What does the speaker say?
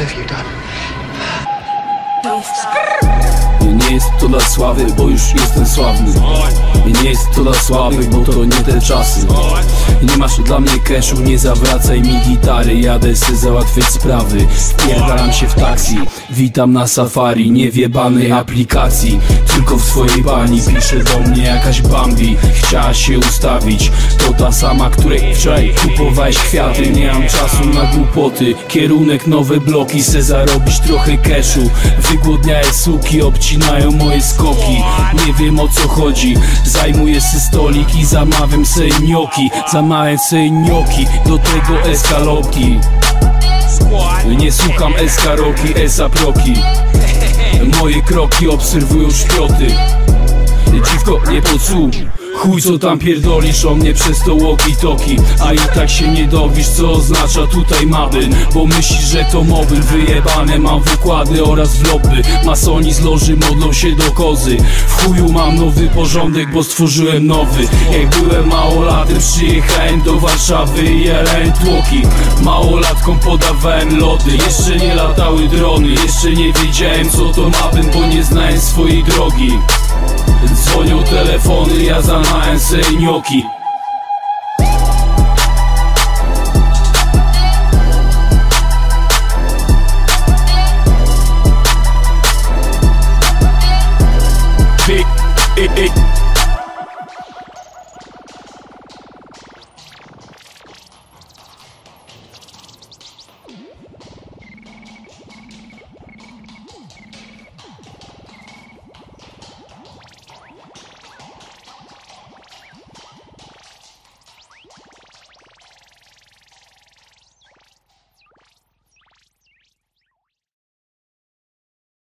have you done? To dla sławy, bo już jestem sławny. Nie jest to dla sławy, bo to nie te czasy. Nie masz dla mnie cashu, nie zawracaj mi gitary Jadę se załatwiać sprawy. Pierdalam się w taksi Witam na safari, niewiebanej aplikacji. Tylko w swojej bani pisze do mnie jakaś Bambi. Chciała się ustawić To ta sama, której wczoraj kupowałeś kwiaty. Nie mam czasu na głupoty Kierunek nowe bloki, se zarobić trochę cashu. Wygłodniałe suki obcinają moje skoki. Nie wiem o co chodzi. Zajmuję se stolik i zamawiam se nioki Zamawiam se Do tego eskalopki Nie słucham eskaroki, esaproki. Moje kroki obserwują szproty Dziwko nie podsłuch Chuj co tam pierdolisz o mnie przez to walkie-talkie? A i tak się nie dowisz co oznacza tutaj mabyn Bo myślisz, że to mobil wyjebane Mam wykłady oraz vlogby Masoni z loży modlą się do kozy. W chuju mam nowy porządek, bo stworzyłem nowy. Jak byłem małolatem przyjechałem do Warszawy i jarałem tłoki. Małolatkom podawałem lody Jeszcze nie latały drony. Jeszcze nie wiedziałem co to mabyn, bo nie znałem swojej drogi Dzwonią telefony, ja zanałem se nioki